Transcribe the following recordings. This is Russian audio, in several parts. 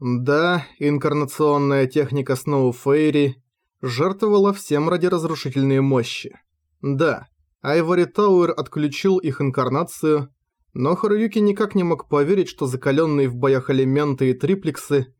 Да, инкарнационная техника Сноу Фейри жертвовала всем ради разрушительной мощи. Да, Айвори Тауэр отключил их инкарнацию, но Харуюки никак не мог поверить, что закаленные в боях элементы и триплексы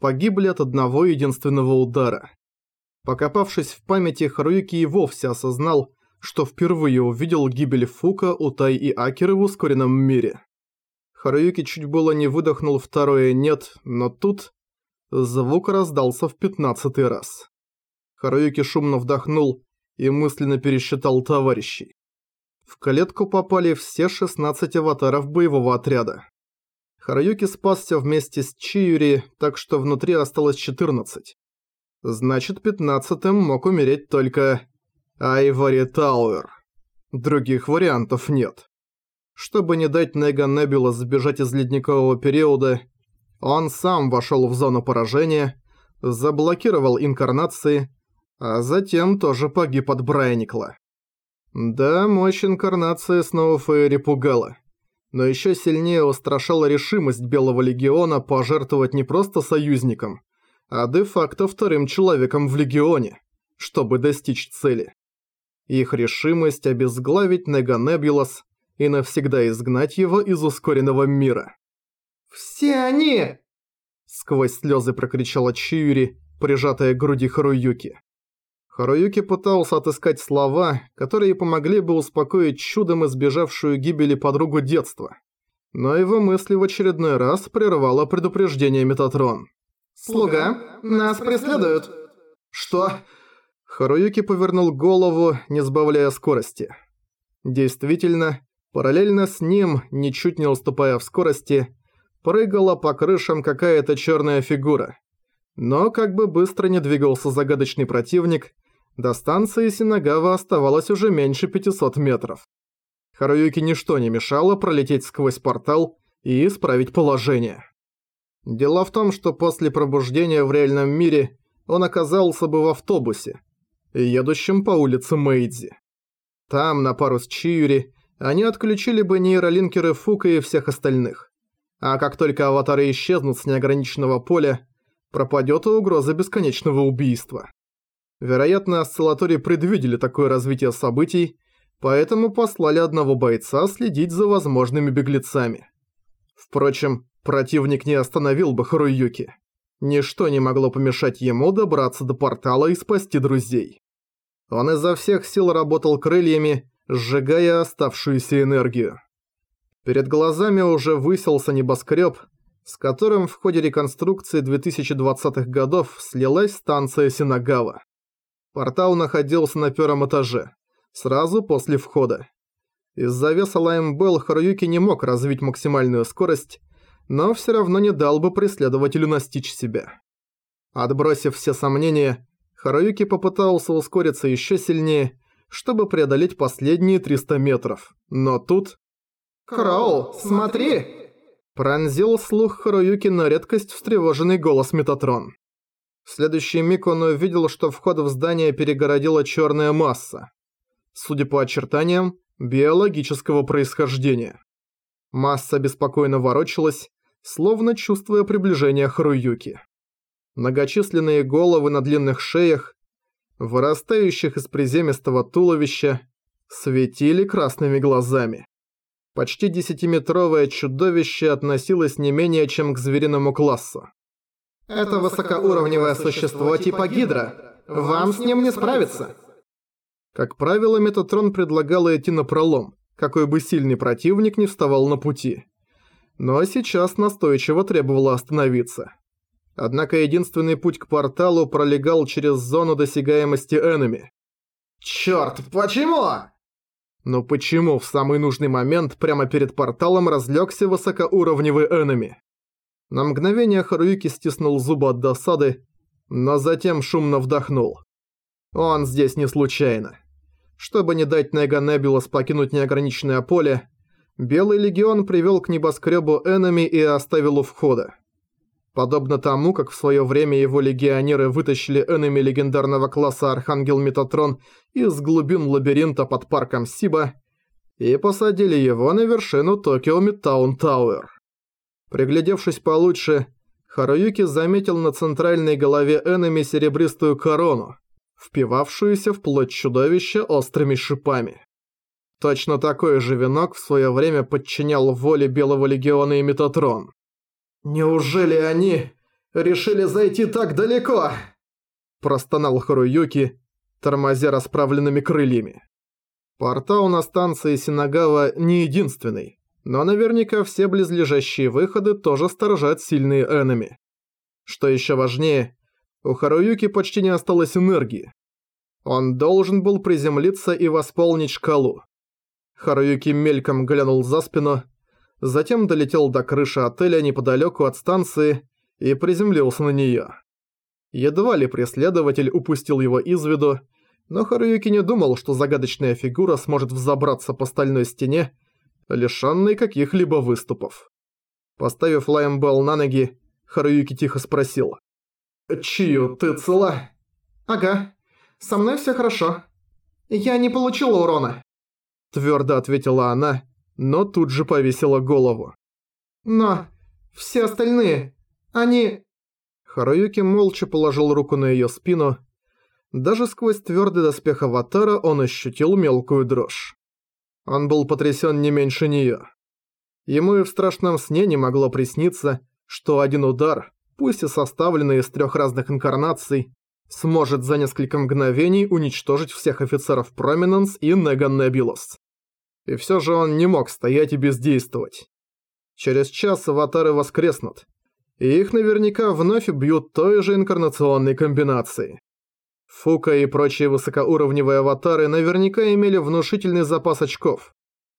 погибли от одного единственного удара. Покопавшись в памяти, Харуюки и вовсе осознал, что впервые увидел гибель Фука, Утай и Акеры в ускоренном мире. Харуюки чуть было не выдохнул второе «нет», но тут звук раздался в пятнадцатый раз. Харуюки шумно вдохнул и мысленно пересчитал товарищей. В клетку попали все 16 аватаров боевого отряда. Харуюки спасся вместе с Чиюри, так что внутри осталось 14. Значит, пятнадцатым мог умереть только Айвори Тауэр. Других вариантов нет. Чтобы не дать Нега Небула сбежать из ледникового периода, он сам вошел в зону поражения, заблокировал инкарнации, а затем тоже погиб от Брайникла. Да, мощь инкарнации снова Фейри пугала. Но еще сильнее устрашала решимость Белого Легиона пожертвовать не просто союзником, а де-факто вторым человеком в Легионе, чтобы достичь цели. Их решимость обезглавить Нега Небулас и навсегда изгнать его из ускоренного мира. «Все они!» Сквозь слезы прокричала Чиури, прижатая к груди Харуюки. Харуюки пытался отыскать слова, которые помогли бы успокоить чудом избежавшую гибели подругу детства. Но его мысли в очередной раз прервало предупреждение Метатрон. «Слуга, нас преследуют!» «Что?» Харуюки повернул голову, не сбавляя скорости. Действительно, Параллельно с ним, ничуть не уступая в скорости, прыгала по крышам какая-то черная фигура. Но как бы быстро не двигался загадочный противник, до станции Синагава оставалось уже меньше 500 метров. Харуюки ничто не мешало пролететь сквозь портал и исправить положение. Дело в том, что после пробуждения в реальном мире он оказался бы в автобусе, едущем по улице Мэйдзи. Там, на пару с Чиюри, они отключили бы нейролинкеры Фука и всех остальных. А как только аватары исчезнут с неограниченного поля, пропадет и угроза бесконечного убийства. Вероятно, осциллатории предвидели такое развитие событий, поэтому послали одного бойца следить за возможными беглецами. Впрочем, противник не остановил бы Харуюки. Ничто не могло помешать ему добраться до портала и спасти друзей. Он изо всех сил работал крыльями, сжигая оставшуюся энергию. Перед глазами уже высился небоскреб, с которым в ходе реконструкции 2020-х годов слилась станция Синагава. Портал находился на первом этаже, сразу после входа. Из-за веса Лаймбелл Харуюки не мог развить максимальную скорость, но все равно не дал бы преследователю настичь себя. Отбросив все сомнения, Харуюки попытался ускориться еще сильнее чтобы преодолеть последние 300 метров. Но тут... «Кроу, смотри!» Пронзил слух Харуюки на редкость встревоженный голос Метатрон. В следующий миг он увидел, что вход в здание перегородила черная масса. Судя по очертаниям, биологического происхождения. Масса беспокойно ворочалась, словно чувствуя приближение Харуюки. Многочисленные головы на длинных шеях, вырастающих из приземистого туловища, светили красными глазами. Почти десятиметровое чудовище относилось не менее чем к звериному классу. «Это высокоуровневое существо типа Гидра. Вам с ним не справиться!» Как правило, Метатрон предлагал идти на пролом, какой бы сильный противник не вставал на пути. Но сейчас настойчиво требовало остановиться. Однако единственный путь к порталу пролегал через зону досягаемости энеми. «Чёрт, почему?» Но почему в самый нужный момент прямо перед порталом разлёгся высокоуровневый энеми? На мгновение Харуюки стиснул зубы от досады, но затем шумно вдохнул. Он здесь не случайно. Чтобы не дать Нега Небулас покинуть неограниченное поле, Белый Легион привёл к небоскрёбу энеми и оставил у входа. Подобно тому, как в свое время его легионеры вытащили энеми легендарного класса Архангел Метатрон из глубин лабиринта под парком Сиба и посадили его на вершину Токио Мидтаун Тауэр. Приглядевшись получше, Харуюки заметил на центральной голове Эннами серебристую корону, впивавшуюся в плоть чудовища острыми шипами. Точно такой же венок в свое время подчинял воле Белого Легиона и Метатрон. «Неужели они решили зайти так далеко?» Простонал Харуюки, тормозя расправленными крыльями. Портал на станции Синагава не единственный, но наверняка все близлежащие выходы тоже сторожат сильные энеми. Что еще важнее, у Харуюки почти не осталось энергии. Он должен был приземлиться и восполнить шкалу. Харуюки мельком глянул за спину, затем долетел до крыши отеля неподалеку от станции и приземлился на неё. Едва ли преследователь упустил его из виду, но Харуюки не думал, что загадочная фигура сможет взобраться по стальной стене, лишённой каких-либо выступов. Поставив Лаймбелл на ноги, Харуюки тихо спросил. «Чию, ты цела?» «Ага. Со мной всё хорошо. Я не получила урона». Твёрдо ответила она, но тут же повесила голову. «Но все остальные, они...» Харуюки молча положил руку на её спину. Даже сквозь твёрдый доспех Аватара он ощутил мелкую дрожь. Он был потрясён не меньше неё. Ему и в страшном сне не могло присниться, что один удар, пусть и составленный из трёх разных инкарнаций, сможет за несколько мгновений уничтожить всех офицеров Проминенс и Неган Небилос. И всё же он не мог стоять и бездействовать. Через час аватары воскреснут, и их наверняка вновь бьют той же инкарнационной комбинацией. Фука и прочие высокоуровневые аватары наверняка имели внушительный запас очков.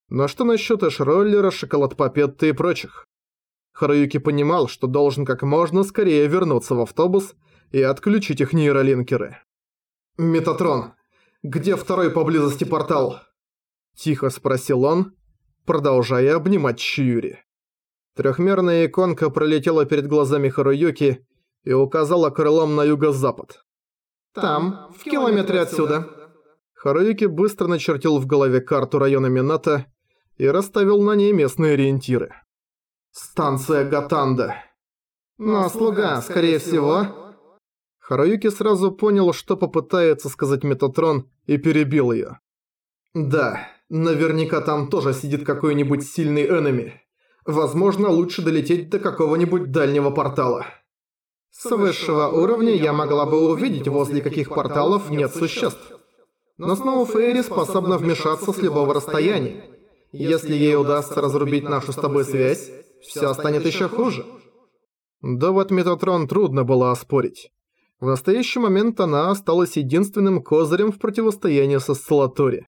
Но что насчет Эшроллера, Шоколад Папетты и прочих? Харуюки понимал, что должен как можно скорее вернуться в автобус и отключить их нейролинкеры. «Метатрон, где второй поблизости портал?» Тихо спросил он, продолжая обнимать Чьюри. Трехмерная иконка пролетела перед глазами Харуюки и указала крылом на юго-запад. «Там, в километре отсюда». Харуюки быстро начертил в голове карту района Мината и расставил на ней местные ориентиры. «Станция Гатанда». «Но слуга, скорее всего...» Харуюки сразу понял, что попытается сказать Метатрон, и перебил её. «Да, наверняка там тоже сидит какой-нибудь сильный энеми. Возможно, лучше долететь до какого-нибудь дальнего портала». С высшего уровня я могла бы увидеть, возле каких порталов нет существ. Но снова Фейри способна вмешаться с любого расстояния. Если ей удастся разрубить нашу с тобой связь, все станет еще хуже. Довод Метатрон трудно было оспорить. В настоящий момент она осталась единственным козырем в противостоянии со Сцеллатори.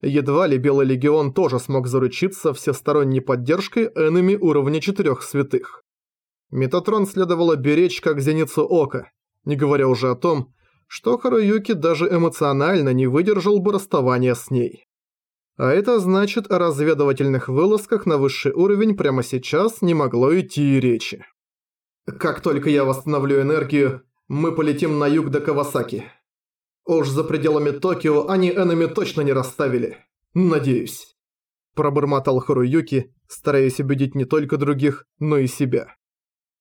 Едва ли Белый Легион тоже смог заручиться всесторонней поддержкой энеми уровня четырех святых. Метатрон следовало беречь как зеницу ока, не говоря уже о том, что Харуюки даже эмоционально не выдержал бы расставания с ней. А это значит, о разведывательных вылазках на высший уровень прямо сейчас не могло идти и речи. «Как только я восстановлю энергию, мы полетим на юг до Кавасаки. Уж за пределами Токио они энеми точно не расставили. Надеюсь». Пробормотал Харуюки, стараясь убедить не только других, но и себя.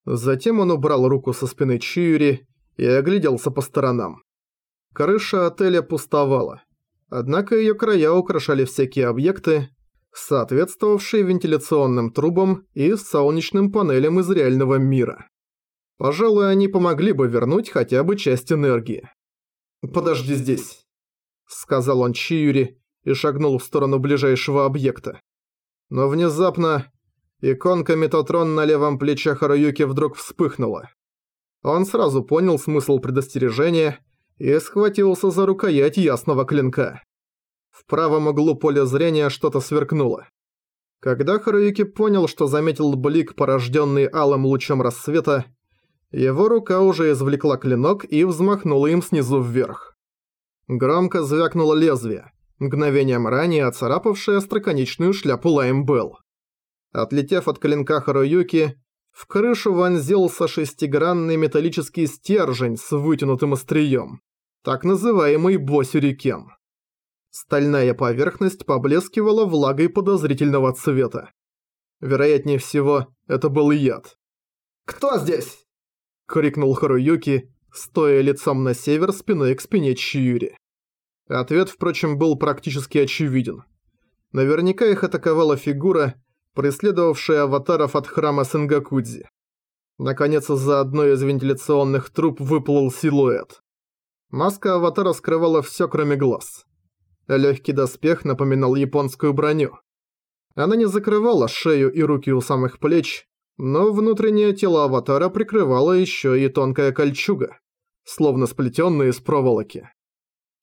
Затем он убрал руку со спины Чиури и огляделся по сторонам. Крыша отеля пустовала, однако ее края украшали всякие объекты, соответствовавшие вентиляционным трубам и солнечным панелям из реального мира. Пожалуй, они помогли бы вернуть хотя бы часть энергии. «Подожди здесь», — сказал он Чиури и шагнул в сторону ближайшего объекта. Но внезапно Иконка Метатрон на левом плече Харуюки вдруг вспыхнула. Он сразу понял смысл предостережения и схватился за рукоять ясного клинка. В правом углу поля зрения что-то сверкнуло. Когда Харуюки понял, что заметил блик, порожденный алым лучом рассвета, его рука уже извлекла клинок и взмахнула им снизу вверх. Громко звякнуло лезвие, мгновением ранее оцарапавшее остроконечную шляпу Лаймбелл. Отлетев от клинка Харуюки, в крышу вонзился шестигранный металлический стержень с вытянутым острием, так называемый босюрикен. Стальная поверхность поблескивала влагой подозрительного цвета. Вероятнее всего, это был яд. «Кто здесь?» Крикнул Харуюки, стоя лицом на север спиной к спине Чиюри. Ответ, впрочем, был практически очевиден. Наверняка их атаковала фигура, преследовавшая аватаров от храма Сенгакудзи. Наконец, из-за одной из вентиляционных труб выплыл силуэт. Маска аватара скрывала все, кроме глаз. Легкий доспех напоминал японскую броню. Она не закрывала шею и руки у самых плеч, но внутреннее тело аватара прикрывало еще и тонкая кольчуга, словно сплетенная из проволоки.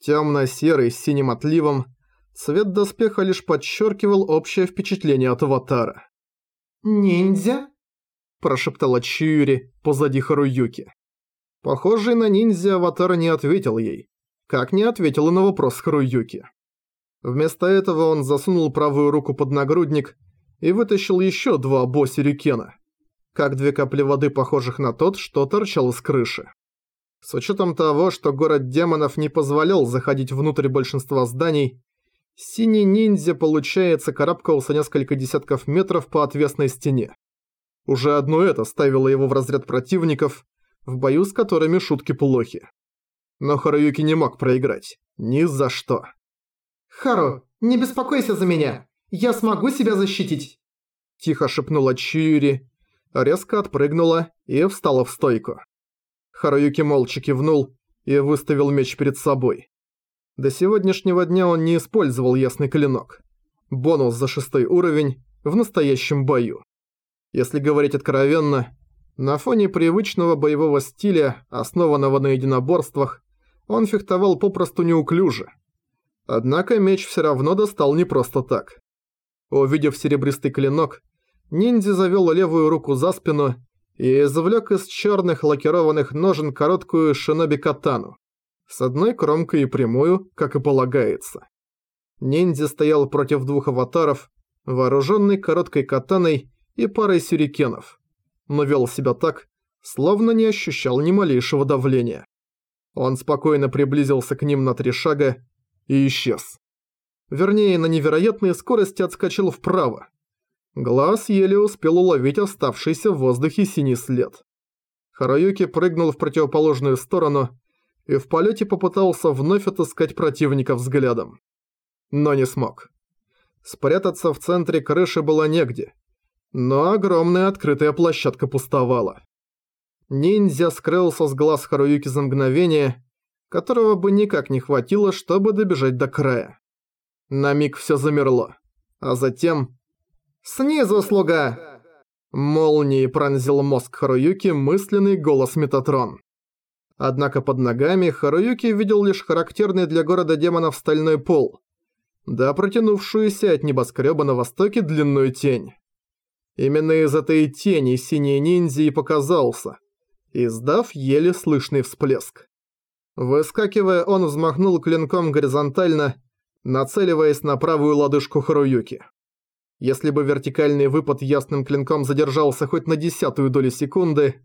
Темно-серый с синим отливом, цвет доспеха лишь подчеркивал общее впечатление от аватара. «Ниндзя?» – прошептала Чиури позади Харуюки. Похожий на ниндзя аватар не ответил ей, как не ответил и на вопрос Харуюки. Вместо этого он засунул правую руку под нагрудник и вытащил еще два босси-рюкена, как две капли воды, похожих на тот, что торчал из крыши. С учетом того, что город демонов не позволял заходить внутрь большинства зданий, синий ниндзя, получается, карабкался несколько десятков метров по отвесной стене. Уже одно это ставило его в разряд противников, в бою с которыми шутки плохи. Но Харуюки не мог проиграть. Ни за что. «Хару, не беспокойся за меня! Я смогу себя защитить!» Тихо шепнула Чиури, резко отпрыгнула и встала в стойку. Харуюки молча кивнул и выставил меч перед собой. До сегодняшнего дня он не использовал ясный клинок. Бонус за шестой уровень в настоящем бою. Если говорить откровенно, на фоне привычного боевого стиля, основанного на единоборствах, он фехтовал попросту неуклюже – Однако меч все равно достал не просто так. Увидев серебристый клинок, ниндзя завел левую руку за спину и извлек из черных лакированных ножен короткую шиноби-катану, с одной кромкой и прямую, как и полагается. Ниндзя стоял против двух аватаров, вооруженный короткой катаной и парой сюрикенов, но вел себя так, словно не ощущал ни малейшего давления. Он спокойно приблизился к ним на три шага и исчез. Вернее, на невероятной скорости отскочил вправо. Глаз еле успел уловить оставшийся в воздухе синий след. Хараюки прыгнул в противоположную сторону и в полете попытался вновь отыскать противника взглядом. Но не смог. Спрятаться в центре крыши было негде, но огромная открытая площадка пустовала. Ниндзя скрылся с глаз Харуюки за мгновение которого бы никак не хватило, чтобы добежать до края. На миг все замерло, а затем... «Снизу, слуга!» Молнией пронзил мозг Харуюки мысленный голос Метатрон. Однако под ногами Харуюки видел лишь характерный для города демонов стальной пол, да протянувшуюся от небоскреба на востоке длинную тень. Именно из этой тени синий ниндзя и показался, издав еле слышный всплеск. Выскакивая, он взмахнул клинком горизонтально, нацеливаясь на правую лодыжку Харуюки. Если бы вертикальный выпад ясным клинком задержался хоть на десятую долю секунды,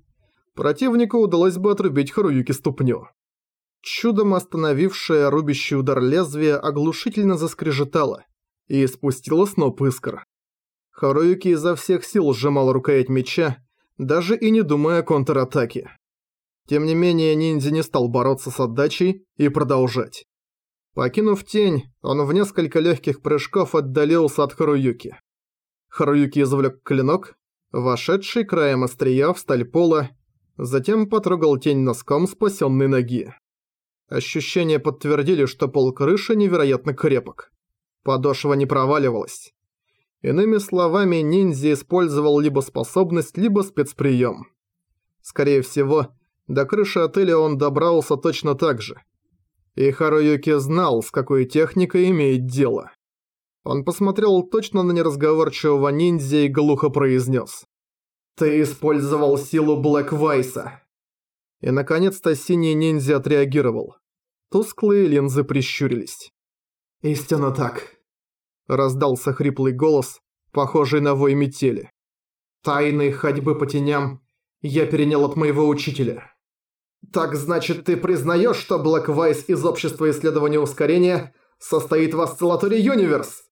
противнику удалось бы отрубить Харуюки ступню. Чудом остановившее рубящий удар лезвия оглушительно заскрежетало и спустило сноп искр. Харуюки изо всех сил сжимал рукоять меча, даже и не думая о контратаке. Тем не менее, ниндзя не стал бороться с отдачей и продолжать. Покинув тень, он в несколько легких прыжков отдалился от Харуюки. Харуюки извлек клинок, вошедший краем острия в сталь пола, затем потрогал тень носком спасенной ноги. Ощущения подтвердили, что пол крыши невероятно крепок. Подошва не проваливалась. Иными словами, ниндзя использовал либо способность, либо спецприем. Скорее всего, до крыши отеля он добрался точно так же. И Харуюки знал, с какой техникой имеет дело. Он посмотрел точно на неразговорчивого ниндзя и глухо произнес. «Ты использовал силу Блэк Вайса». И наконец-то синий ниндзя отреагировал. Тусклые линзы прищурились. «Истинно так», – раздался хриплый голос, похожий на вой метели. «Тайны ходьбы по теням я перенял от моего учителя». «Так значит, ты признаешь, что Блэк Вайс из Общества исследования ускорения состоит в осциллаторе Юниверс?»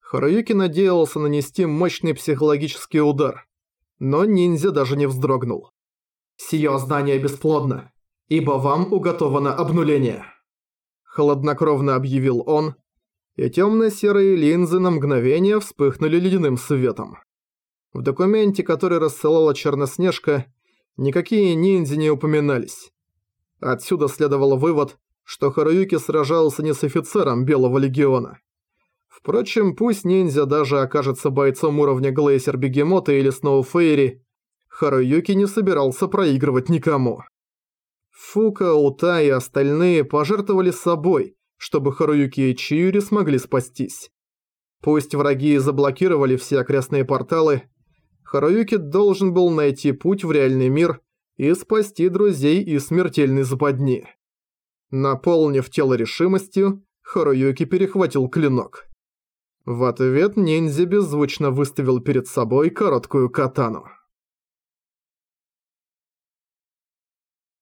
Харуюки надеялся нанести мощный психологический удар, но ниндзя даже не вздрогнул. Сие знание бесплодно, ибо вам уготовано обнуление. Хладнокровно объявил он, и темно-серые линзы на мгновение вспыхнули ледяным светом. В документе, который рассылала Черноснежка, никакие ниндзя не упоминались. Отсюда следовал вывод, что Харуюки сражался не с офицером Белого Легиона. Впрочем, пусть ниндзя даже окажется бойцом уровня Глейсер Бегемота или Сноу Фейри, Харуюки не собирался проигрывать никому. Фука, Ута и остальные пожертвовали собой, чтобы Харуюки и Чиюри смогли спастись. Пусть враги заблокировали все окрестные порталы, Харуюки должен был найти путь в реальный мир и спасти друзей из смертельной западни. Наполнив тело решимостью, Харуюки перехватил клинок. В ответ ниндзя беззвучно выставил перед собой короткую катану.